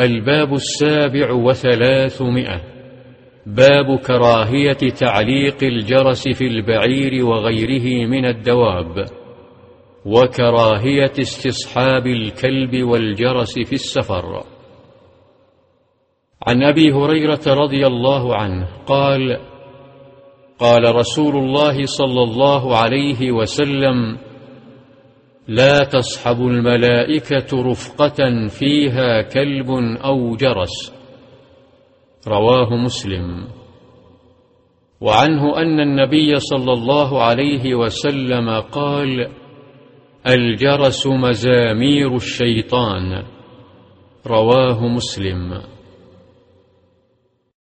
الباب السابع وثلاثمائة. باب كراهية تعليق الجرس في البعير وغيره من الدواب. وكراهية استصحاب الكلب والجرس في السفر. عن أبي هريرة رضي الله عنه قال قال رسول الله صلى الله عليه وسلم لا تصحب الملائكة رفقة فيها كلب أو جرس. رواه مسلم. وعنه أن النبي صلى الله عليه وسلم قال الجرس مزامير الشيطان. رواه مسلم.